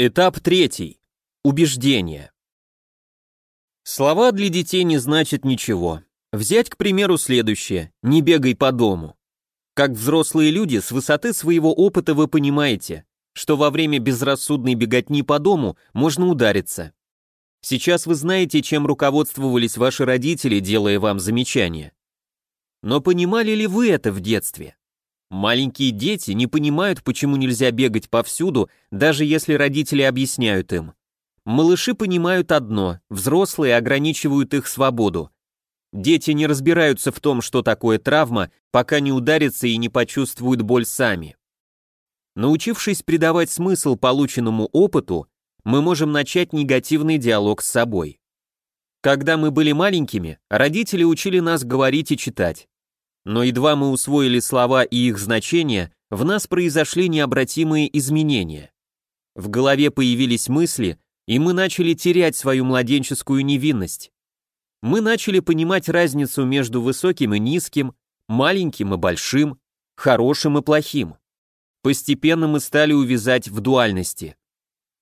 Этап третий. Убеждение. Слова для детей не значат ничего. Взять, к примеру, следующее «не бегай по дому». Как взрослые люди, с высоты своего опыта вы понимаете, что во время безрассудной беготни по дому можно удариться. Сейчас вы знаете, чем руководствовались ваши родители, делая вам замечания. Но понимали ли вы это в детстве? Маленькие дети не понимают, почему нельзя бегать повсюду, даже если родители объясняют им. Малыши понимают одно, взрослые ограничивают их свободу. Дети не разбираются в том, что такое травма, пока не ударятся и не почувствуют боль сами. Научившись придавать смысл полученному опыту, мы можем начать негативный диалог с собой. Когда мы были маленькими, родители учили нас говорить и читать. Но едва мы усвоили слова и их значения, в нас произошли необратимые изменения. В голове появились мысли, и мы начали терять свою младенческую невинность. Мы начали понимать разницу между высоким и низким, маленьким и большим, хорошим и плохим. Постепенно мы стали увязать в дуальности.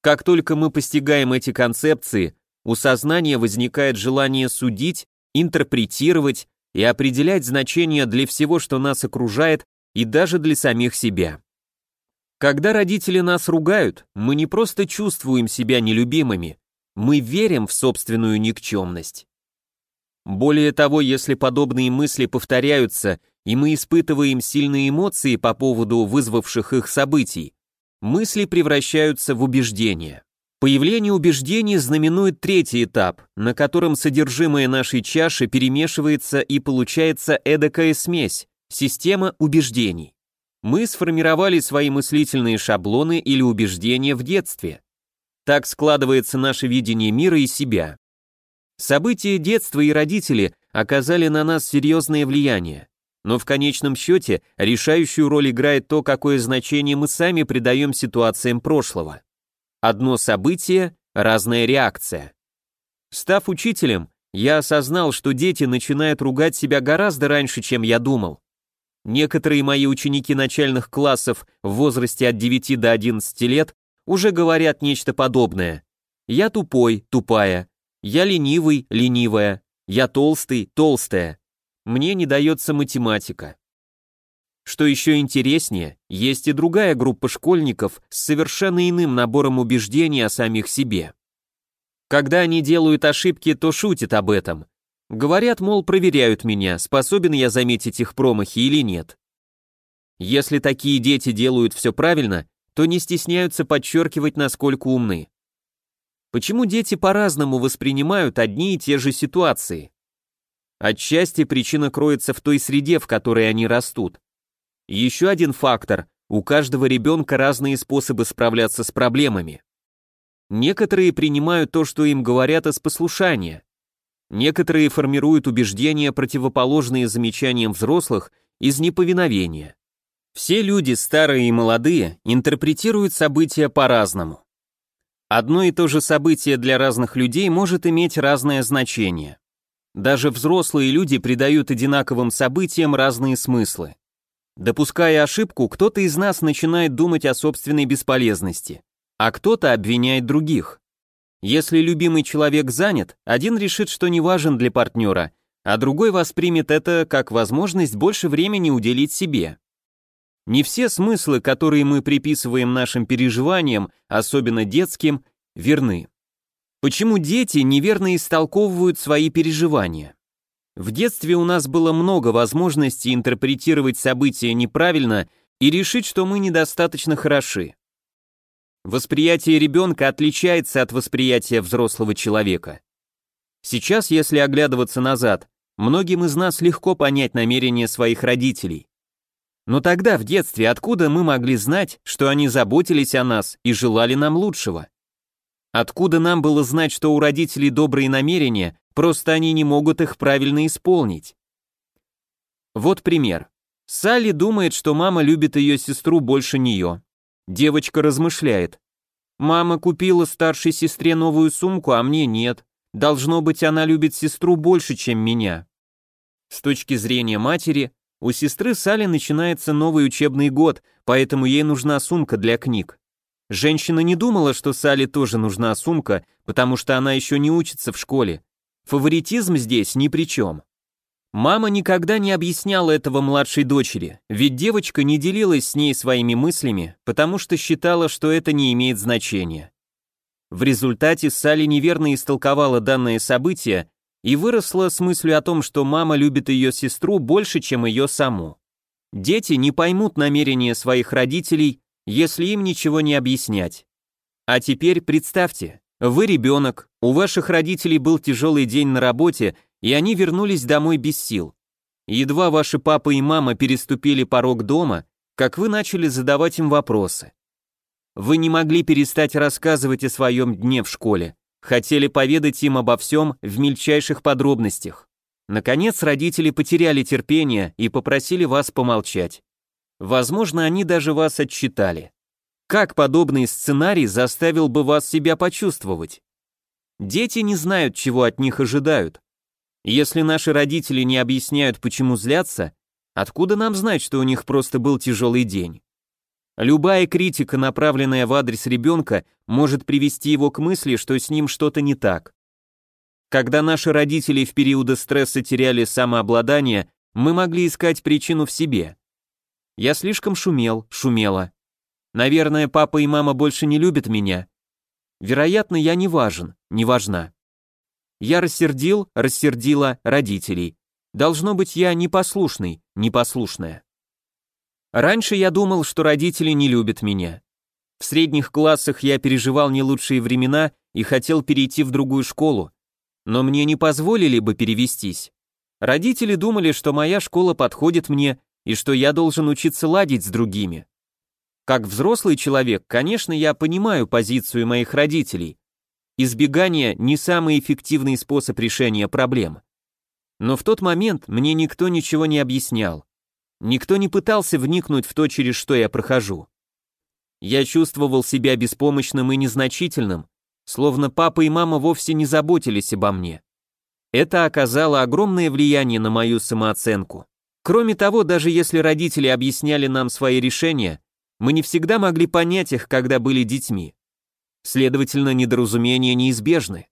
Как только мы постигаем эти концепции, у сознания возникает желание судить, интерпретировать и определять значение для всего, что нас окружает, и даже для самих себя. Когда родители нас ругают, мы не просто чувствуем себя нелюбимыми, мы верим в собственную никчемность. Более того, если подобные мысли повторяются, и мы испытываем сильные эмоции по поводу вызвавших их событий, мысли превращаются в убеждения. Появление убеждений знаменует третий этап, на котором содержимое нашей чаши перемешивается и получается эдакая смесь, система убеждений. Мы сформировали свои мыслительные шаблоны или убеждения в детстве. Так складывается наше видение мира и себя. События детства и родители оказали на нас серьезное влияние, но в конечном счете решающую роль играет то, какое значение мы сами придаем ситуациям прошлого. Одно событие, разная реакция. Став учителем, я осознал, что дети начинают ругать себя гораздо раньше, чем я думал. Некоторые мои ученики начальных классов в возрасте от 9 до 11 лет уже говорят нечто подобное. Я тупой, тупая. Я ленивый, ленивая. Я толстый, толстая. Мне не дается математика. Что еще интереснее, есть и другая группа школьников с совершенно иным набором убеждений о самих себе. Когда они делают ошибки, то шутят об этом. Говорят, мол, проверяют меня, способен я заметить их промахи или нет. Если такие дети делают все правильно, то не стесняются подчеркивать, насколько умны. Почему дети по-разному воспринимают одни и те же ситуации? Отчасти причина кроется в той среде, в которой они растут. Еще один фактор – у каждого ребенка разные способы справляться с проблемами. Некоторые принимают то, что им говорят из послушания. Некоторые формируют убеждения, противоположные замечаниям взрослых, из неповиновения. Все люди, старые и молодые, интерпретируют события по-разному. Одно и то же событие для разных людей может иметь разное значение. Даже взрослые люди придают одинаковым событиям разные смыслы. Допуская ошибку, кто-то из нас начинает думать о собственной бесполезности, а кто-то обвиняет других. Если любимый человек занят, один решит, что не важен для партнера, а другой воспримет это как возможность больше времени уделить себе. Не все смыслы, которые мы приписываем нашим переживаниям, особенно детским, верны. Почему дети неверно истолковывают свои переживания? В детстве у нас было много возможностей интерпретировать события неправильно и решить, что мы недостаточно хороши. Восприятие ребенка отличается от восприятия взрослого человека. Сейчас, если оглядываться назад, многим из нас легко понять намерения своих родителей. Но тогда, в детстве, откуда мы могли знать, что они заботились о нас и желали нам лучшего? Откуда нам было знать, что у родителей добрые намерения, Просто они не могут их правильно исполнить. Вот пример. Салли думает, что мама любит ее сестру больше нее. Девочка размышляет. Мама купила старшей сестре новую сумку, а мне нет. Должно быть, она любит сестру больше, чем меня. С точки зрения матери, у сестры Салли начинается новый учебный год, поэтому ей нужна сумка для книг. Женщина не думала, что Салли тоже нужна сумка, потому что она еще не учится в школе. Фаворитизм здесь ни при чем. Мама никогда не объясняла этого младшей дочери, ведь девочка не делилась с ней своими мыслями, потому что считала, что это не имеет значения. В результате Салли неверно истолковала данное событие и выросла с мыслью о том, что мама любит ее сестру больше, чем ее саму. Дети не поймут намерения своих родителей, если им ничего не объяснять. А теперь представьте, вы ребенок, у ваших родителей был тяжелый день на работе, и они вернулись домой без сил. Едва ваши папа и мама переступили порог дома, как вы начали задавать им вопросы. Вы не могли перестать рассказывать о своем дне в школе, хотели поведать им обо всем в мельчайших подробностях. Наконец родители потеряли терпение и попросили вас помолчать. Возможно, они даже вас отчитали. Как подобный сценарий заставил бы вас себя почувствовать? Дети не знают, чего от них ожидают. Если наши родители не объясняют, почему злятся, откуда нам знать, что у них просто был тяжелый день? Любая критика, направленная в адрес ребенка, может привести его к мысли, что с ним что-то не так. Когда наши родители в периоды стресса теряли самообладание, мы могли искать причину в себе. Я слишком шумел, шумела. Наверное, папа и мама больше не любят меня. Вероятно, я не важен, не важна. Я рассердил, рассердила родителей. Должно быть, я непослушный, непослушная. Раньше я думал, что родители не любят меня. В средних классах я переживал не лучшие времена и хотел перейти в другую школу, но мне не позволили бы перевестись. Родители думали, что моя школа подходит мне и что я должен учиться ладить с другими. Как взрослый человек, конечно, я понимаю позицию моих родителей. Избегание не самый эффективный способ решения проблем. Но в тот момент мне никто ничего не объяснял. Никто не пытался вникнуть в то, через что я прохожу. Я чувствовал себя беспомощным и незначительным, словно папа и мама вовсе не заботились обо мне. Это оказало огромное влияние на мою самооценку. Кроме того, даже если родители объясняли нам свои решения, мы не всегда могли понять их, когда были детьми. Следовательно, недоразумения неизбежны.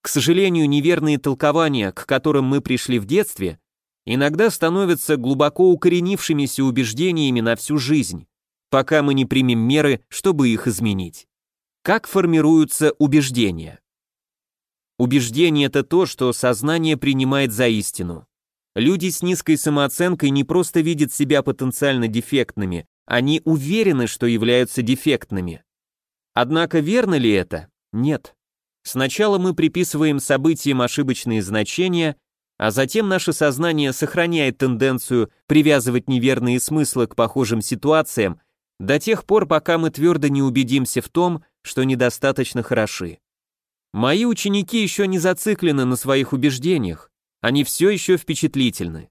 К сожалению, неверные толкования, к которым мы пришли в детстве, иногда становятся глубоко укоренившимися убеждениями на всю жизнь, пока мы не примем меры, чтобы их изменить. Как формируются убеждения? Убеждение – это то, что сознание принимает за истину. Люди с низкой самооценкой не просто видят себя потенциально дефектными, они уверены, что являются дефектными. Однако верно ли это? Нет. Сначала мы приписываем событиям ошибочные значения, а затем наше сознание сохраняет тенденцию привязывать неверные смыслы к похожим ситуациям до тех пор, пока мы твердо не убедимся в том, что недостаточно хороши. Мои ученики еще не зациклены на своих убеждениях, они все еще впечатлительны.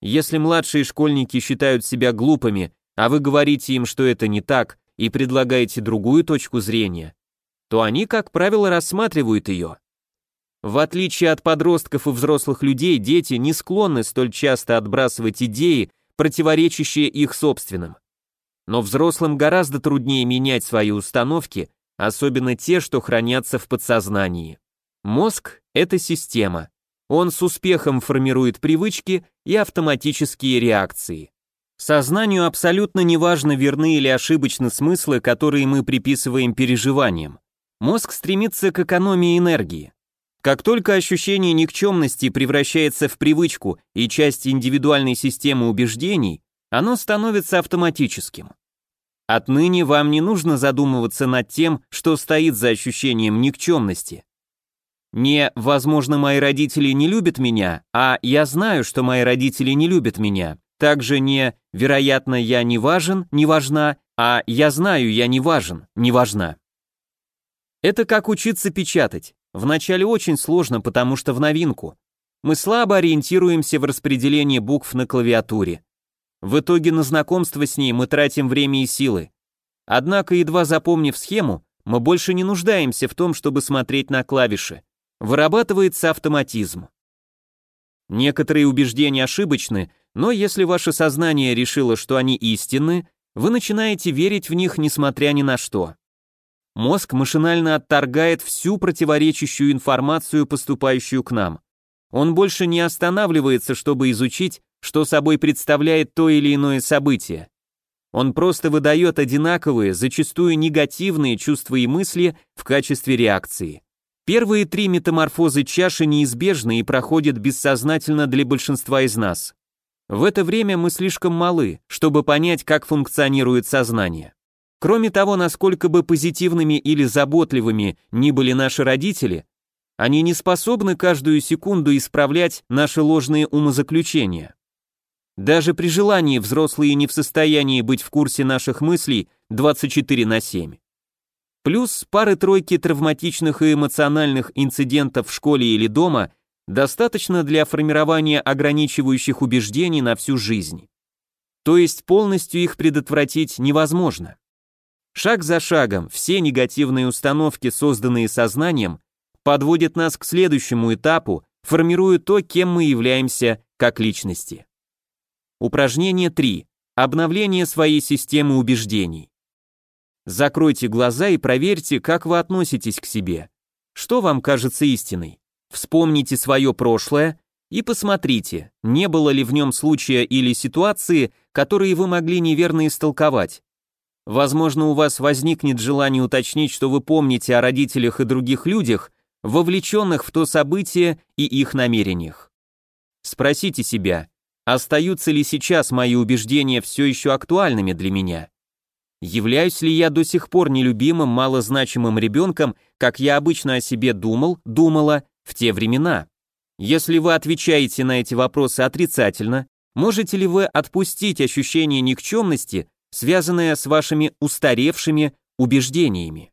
Если младшие школьники считают себя глупыми, а вы говорите им, что это не так, и предлагаете другую точку зрения, то они, как правило, рассматривают ее. В отличие от подростков и взрослых людей, дети не склонны столь часто отбрасывать идеи, противоречащие их собственным. Но взрослым гораздо труднее менять свои установки, особенно те, что хранятся в подсознании. Мозг – это система. Он с успехом формирует привычки и автоматические реакции. Сознанию абсолютно неважно, верны или ошибочны смыслы, которые мы приписываем переживаниям. Мозг стремится к экономии энергии. Как только ощущение никчемности превращается в привычку и часть индивидуальной системы убеждений, оно становится автоматическим. Отныне вам не нужно задумываться над тем, что стоит за ощущением никчемности. Не «возможно, мои родители не любят меня», а «я знаю, что мои родители не любят меня». Также не «вероятно, я не важен, не важна», а «я знаю, я не важен, не важна». Это как учиться печатать. Вначале очень сложно, потому что в новинку. Мы слабо ориентируемся в распределении букв на клавиатуре. В итоге на знакомство с ней мы тратим время и силы. Однако, едва запомнив схему, мы больше не нуждаемся в том, чтобы смотреть на клавиши вырабатывается автоматизм. Некоторые убеждения ошибочны, но если ваше сознание решило, что они истинны, вы начинаете верить в них несмотря ни на что. Мозг машинально отторгает всю противоречащую информацию, поступающую к нам. Он больше не останавливается, чтобы изучить, что собой представляет то или иное событие. Он просто выдает одинаковые, зачастую негативные чувства и мысли в качестве реакции. Первые три метаморфозы чаши неизбежны и проходят бессознательно для большинства из нас. В это время мы слишком малы, чтобы понять, как функционирует сознание. Кроме того, насколько бы позитивными или заботливыми ни были наши родители, они не способны каждую секунду исправлять наши ложные умозаключения. Даже при желании взрослые не в состоянии быть в курсе наших мыслей 24 на 7. Плюс пары-тройки травматичных и эмоциональных инцидентов в школе или дома достаточно для формирования ограничивающих убеждений на всю жизнь. То есть полностью их предотвратить невозможно. Шаг за шагом все негативные установки, созданные сознанием, подводят нас к следующему этапу, формируя то, кем мы являемся как личности. Упражнение 3. Обновление своей системы убеждений. Закройте глаза и проверьте, как вы относитесь к себе. Что вам кажется истиной? Вспомните свое прошлое и посмотрите, не было ли в нем случая или ситуации, которые вы могли неверно истолковать. Возможно, у вас возникнет желание уточнить, что вы помните о родителях и других людях, вовлеченных в то событие и их намерениях. Спросите себя, Остаются ли сейчас мои убеждения все еще актуальными для меня? Являюсь ли я до сих пор нелюбимым, малозначимым ребенком, как я обычно о себе думал, думала в те времена? Если вы отвечаете на эти вопросы отрицательно, можете ли вы отпустить ощущение никчемности, связанное с вашими устаревшими убеждениями?